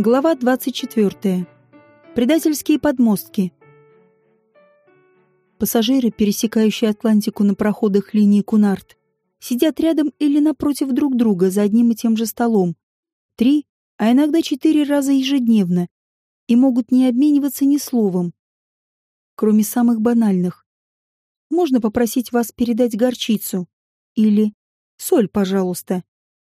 Глава 24. Предательские подмостки. Пассажиры, пересекающие Атлантику на проходах линии Кунарт, сидят рядом или напротив друг друга за одним и тем же столом. Три, а иногда четыре раза ежедневно, и могут не обмениваться ни словом, кроме самых банальных. Можно попросить вас передать горчицу или соль, пожалуйста.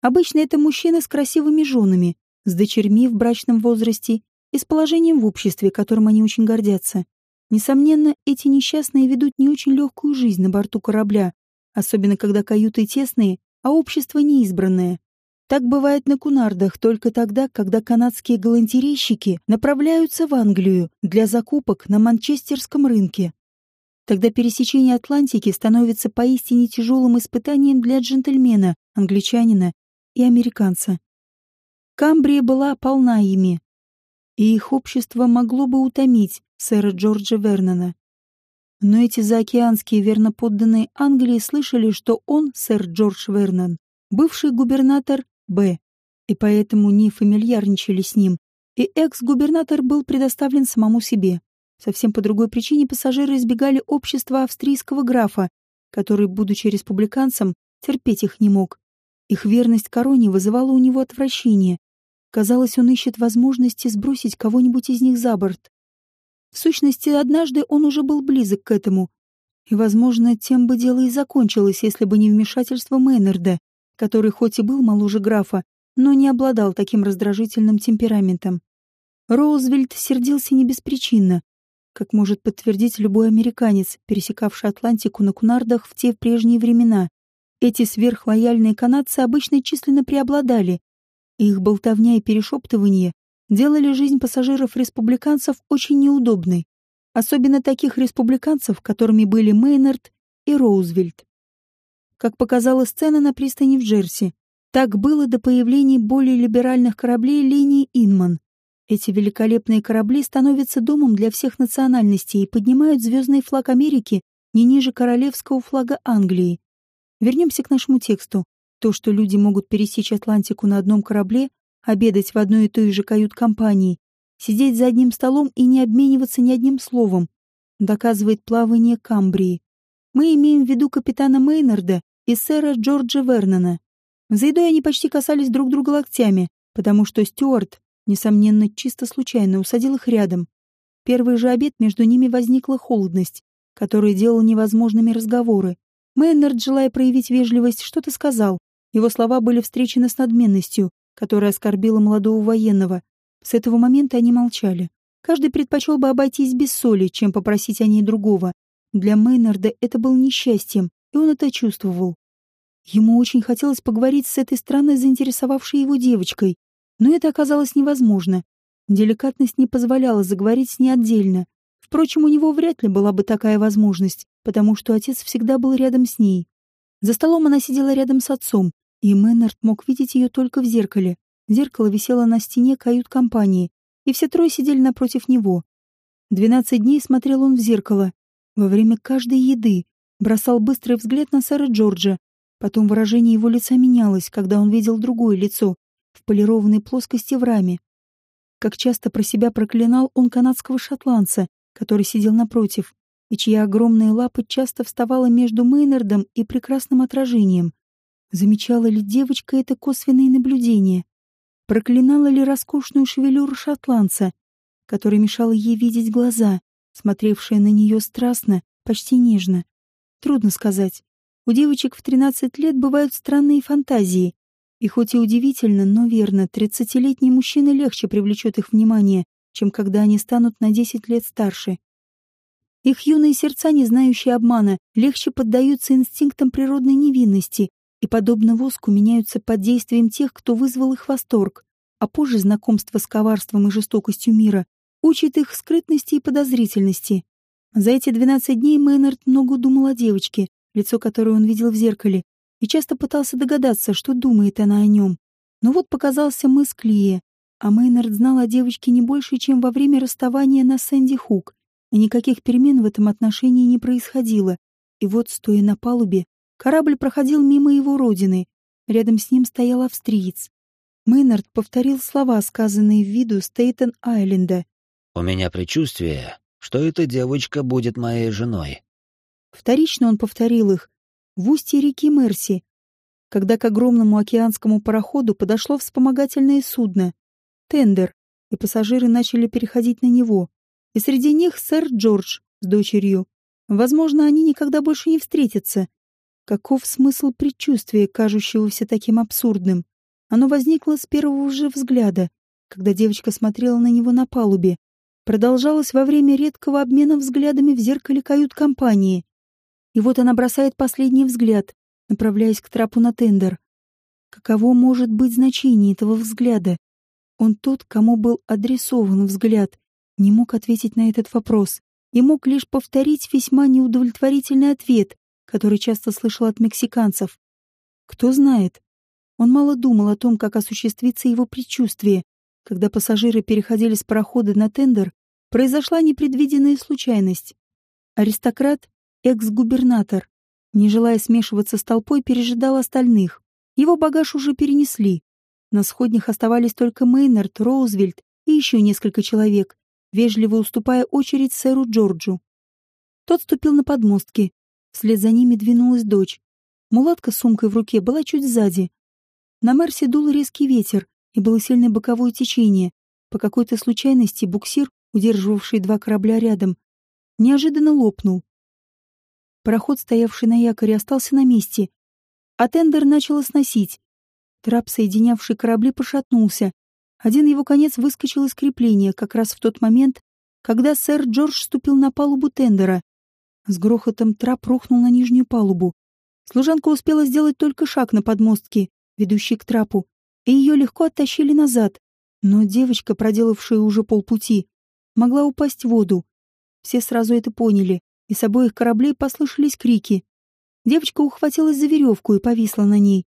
Обычно это мужчины с красивыми женами, с дочерьми в брачном возрасте и с положением в обществе, которым они очень гордятся. Несомненно, эти несчастные ведут не очень легкую жизнь на борту корабля, особенно когда каюты тесные, а общество неизбранное. Так бывает на Кунардах только тогда, когда канадские галантерейщики направляются в Англию для закупок на манчестерском рынке. Тогда пересечение Атлантики становится поистине тяжелым испытанием для джентльмена, англичанина и американца. Камбрия была полна ими, и их общество могло бы утомить сэра Джорджа Вернона. Но эти заокеанские верноподданные Англии слышали, что он, сэр Джордж Вернон, бывший губернатор Б, и поэтому не фамильярничали с ним, и экс-губернатор был предоставлен самому себе. Совсем по другой причине пассажиры избегали общества австрийского графа, который, будучи республиканцем, терпеть их не мог. Их верность короне вызывала у него отвращение, Казалось, он ищет возможности сбросить кого-нибудь из них за борт. В сущности, однажды он уже был близок к этому. И, возможно, тем бы дело и закончилось, если бы не вмешательство Мейнарда, который хоть и был моложе графа, но не обладал таким раздражительным темпераментом. Роузвельт сердился не беспричинно, как может подтвердить любой американец, пересекавший Атлантику на Кунардах в те прежние времена. Эти сверхлояльные канадцы обычно численно преобладали, их болтовня и перешептывание делали жизнь пассажиров-республиканцев очень неудобной, особенно таких республиканцев, которыми были Мейнард и Роузвельт. Как показала сцена на пристани в Джерси, так было до появления более либеральных кораблей линии Инман. Эти великолепные корабли становятся домом для всех национальностей и поднимают звездный флаг Америки не ниже королевского флага Англии. Вернемся к нашему тексту. То, что люди могут пересечь Атлантику на одном корабле, обедать в одной и той же кают-компании, сидеть за одним столом и не обмениваться ни одним словом, доказывает плавание Камбрии. Мы имеем в виду капитана Мейнарда и сэра Джорджа Вернона. За едой они почти касались друг друга локтями, потому что Стюарт, несомненно, чисто случайно усадил их рядом. Первый же обед между ними возникла холодность, которая делала невозможными разговоры. Мейнард, желая проявить вежливость, что-то сказал, его слова были встречены с надменностью, которая оскорбила молодого военного. С этого момента они молчали. Каждый предпочел бы обойтись без соли, чем попросить о ней другого. Для Мейнарда это был несчастьем, и он это чувствовал. Ему очень хотелось поговорить с этой странной заинтересовавшей его девочкой, но это оказалось невозможно. Деликатность не позволяла заговорить с ней отдельно. Впрочем, у него вряд ли была бы такая возможность, потому что отец всегда был рядом с ней. За столом она сидела рядом с отцом, и Мэннард мог видеть ее только в зеркале. Зеркало висело на стене кают-компании, и все трое сидели напротив него. Двенадцать дней смотрел он в зеркало. Во время каждой еды бросал быстрый взгляд на сэра Джорджа. Потом выражение его лица менялось, когда он видел другое лицо, в полированной плоскости в раме. Как часто про себя проклинал он канадского шотландца, который сидел напротив, и чья огромная лапа часто вставала между Мейнардом и прекрасным отражением. Замечала ли девочка это косвенное наблюдение? Проклинала ли роскошную шевелюру шотландца, которая мешала ей видеть глаза, смотревшие на нее страстно, почти нежно? Трудно сказать. У девочек в 13 лет бывают странные фантазии, и хоть и удивительно, но верно, тридцатилетний мужчина легче привлечет их внимание, чем когда они станут на 10 лет старше. Их юные сердца, не знающие обмана, легче поддаются инстинктам природной невинности и, подобно воску, меняются под действием тех, кто вызвал их восторг, а позже знакомство с коварством и жестокостью мира учит их скрытности и подозрительности. За эти 12 дней Мейнард много думал о девочке, лицо которой он видел в зеркале, и часто пытался догадаться, что думает она о нем. Но вот показался мыс Клие, а Мейнард знал о девочке не больше, чем во время расставания на Сэнди Хук, и никаких перемен в этом отношении не происходило. И вот, стоя на палубе, Корабль проходил мимо его родины. Рядом с ним стоял австриец. Мейнард повторил слова, сказанные в виду Стейтен-Айленда. «У меня предчувствие, что эта девочка будет моей женой». Вторично он повторил их в устье реки Мерси, когда к огромному океанскому пароходу подошло вспомогательное судно — тендер, и пассажиры начали переходить на него. И среди них сэр Джордж с дочерью. Возможно, они никогда больше не встретятся. Каков смысл предчувствия, кажущегося таким абсурдным? Оно возникло с первого же взгляда, когда девочка смотрела на него на палубе. Продолжалось во время редкого обмена взглядами в зеркале кают-компании. И вот она бросает последний взгляд, направляясь к трапу на тендер. Каково может быть значение этого взгляда? Он тот, кому был адресован взгляд, не мог ответить на этот вопрос и мог лишь повторить весьма неудовлетворительный ответ, который часто слышал от мексиканцев. Кто знает? Он мало думал о том, как осуществится его предчувствие. Когда пассажиры переходили с парохода на тендер, произошла непредвиденная случайность. Аристократ, экс-губернатор, не желая смешиваться с толпой, пережидал остальных. Его багаж уже перенесли. На сходнях оставались только Мейнард, Роузвельт и еще несколько человек, вежливо уступая очередь сэру Джорджу. Тот ступил на подмостки. Вслед за ними двинулась дочь. Мулатка с сумкой в руке была чуть сзади. На Мерсе дул резкий ветер, и было сильное боковое течение. По какой-то случайности буксир, удерживавший два корабля рядом, неожиданно лопнул. Пароход, стоявший на якоре, остался на месте, а тендер начало сносить. Трап, соединявший корабли, пошатнулся. Один его конец выскочил из крепления как раз в тот момент, когда сэр Джордж ступил на палубу тендера. С грохотом трап рухнул на нижнюю палубу. Служанка успела сделать только шаг на подмостке, ведущий к трапу, и ее легко оттащили назад. Но девочка, проделавшая уже полпути, могла упасть в воду. Все сразу это поняли, и с обоих кораблей послышались крики. Девочка ухватилась за веревку и повисла на ней.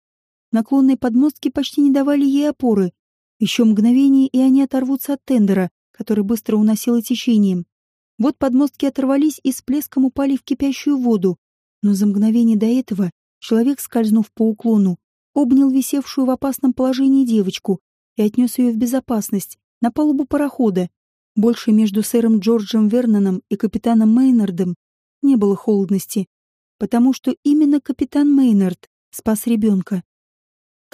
Наклонные подмостки почти не давали ей опоры. Еще мгновение, и они оторвутся от тендера, который быстро уносило течением. Вот подмостки оторвались и с плеском упали в кипящую воду. Но за мгновение до этого человек, скользнув по уклону, обнял висевшую в опасном положении девочку и отнес ее в безопасность, на палубу парохода. Больше между сэром Джорджем Верноном и капитаном Мейнардом не было холодности, потому что именно капитан Мейнард спас ребенка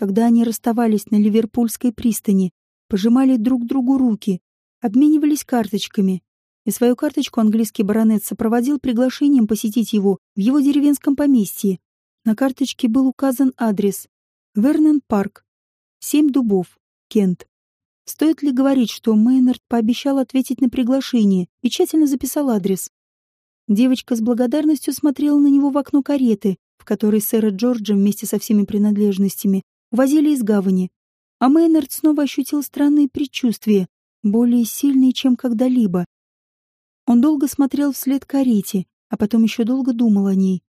когда они расставались на Ливерпульской пристани, пожимали друг другу руки, обменивались карточками, и свою карточку английский баронет сопроводил приглашением посетить его в его деревенском поместье. На карточке был указан адрес Вернон Парк, Семь дубов, Кент. Стоит ли говорить, что Мейнард пообещал ответить на приглашение и тщательно записал адрес? Девочка с благодарностью смотрела на него в окно кареты, в которой сэра Джорджа вместе со всеми принадлежностями увозили из гавани, а Мейнард снова ощутил странные предчувствия, более сильные, чем когда-либо. Он долго смотрел вслед карете, а потом еще долго думал о ней.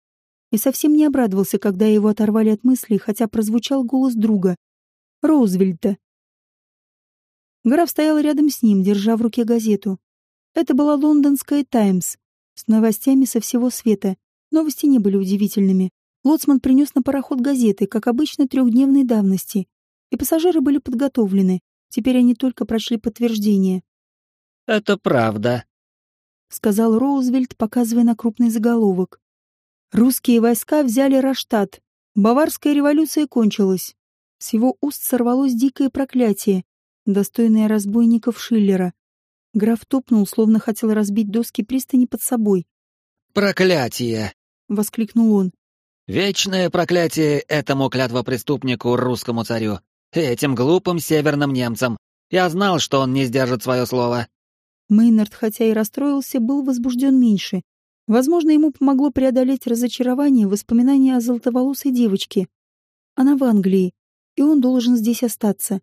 И совсем не обрадовался, когда его оторвали от мыслей, хотя прозвучал голос друга. Роузвельта. Граф стоял рядом с ним, держа в руке газету. Это была лондонская «Таймс» с новостями со всего света. Новости не были удивительными. Лоцман принес на пароход газеты, как обычно, трехдневной давности, и пассажиры были подготовлены. Теперь они только прочли подтверждение. «Это правда», — сказал Роузвельт, показывая на крупный заголовок. «Русские войска взяли Раштат. Баварская революция кончилась». С его уст сорвалось дикое проклятие, достойное разбойников Шиллера. Граф топнул, словно хотел разбить доски пристани под собой. «Проклятие!» — воскликнул он. Вечное проклятие этому клятвопреступнику, русскому царю, этим глупым северным немцам. Я знал, что он не сдержит свое слово. Мейнард, хотя и расстроился, был возбужден меньше. Возможно, ему помогло преодолеть разочарование воспоминания о золотоволосой девочке. Она в Англии, и он должен здесь остаться.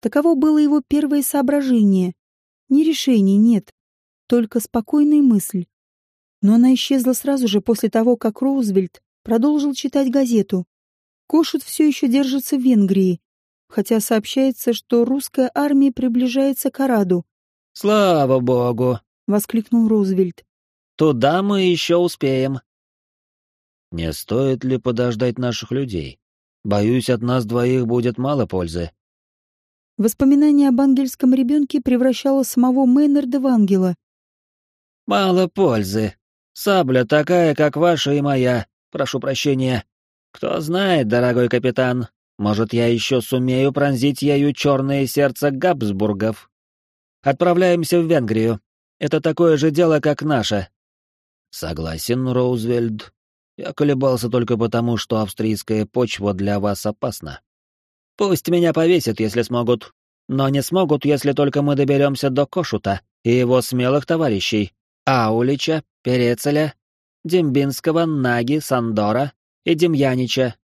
Таково было его первое соображение. Не решение, нет, только спокойная мысль. Но она исчезла сразу же после того, как Роузвельт продолжил читать газету. Кошут все еще держится в Венгрии, хотя сообщается, что русская армия приближается к Араду. «Слава богу!» — воскликнул Рузвельт. «Туда мы еще успеем». «Не стоит ли подождать наших людей? Боюсь, от нас двоих будет мало пользы». Воспоминание об ангельском ребенке превращало самого Мейнарда в ангела. «Мало пользы. Сабля такая, как ваша и моя. Прошу прощения. Кто знает, дорогой капитан, может, я еще сумею пронзить ею черное сердце Габсбургов. Отправляемся в Венгрию. Это такое же дело, как наше». «Согласен, Роузвельд. Я колебался только потому, что австрийская почва для вас опасна. Пусть меня повесят, если смогут. Но не смогут, если только мы доберемся до Кошута и его смелых товарищей. Аулича, Перецеля, Дембинского, Наги, Сандора и Демьянича.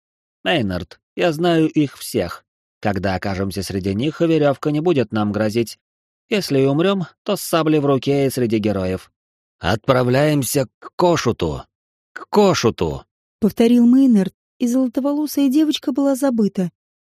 Мейнард, я знаю их всех. Когда окажемся среди них, веревка не будет нам грозить. Если и умрем, то с саблей в руке и среди героев. Отправляемся к Кошуту. К Кошуту, — повторил Мейнард, и золотоволосая девочка была забыта.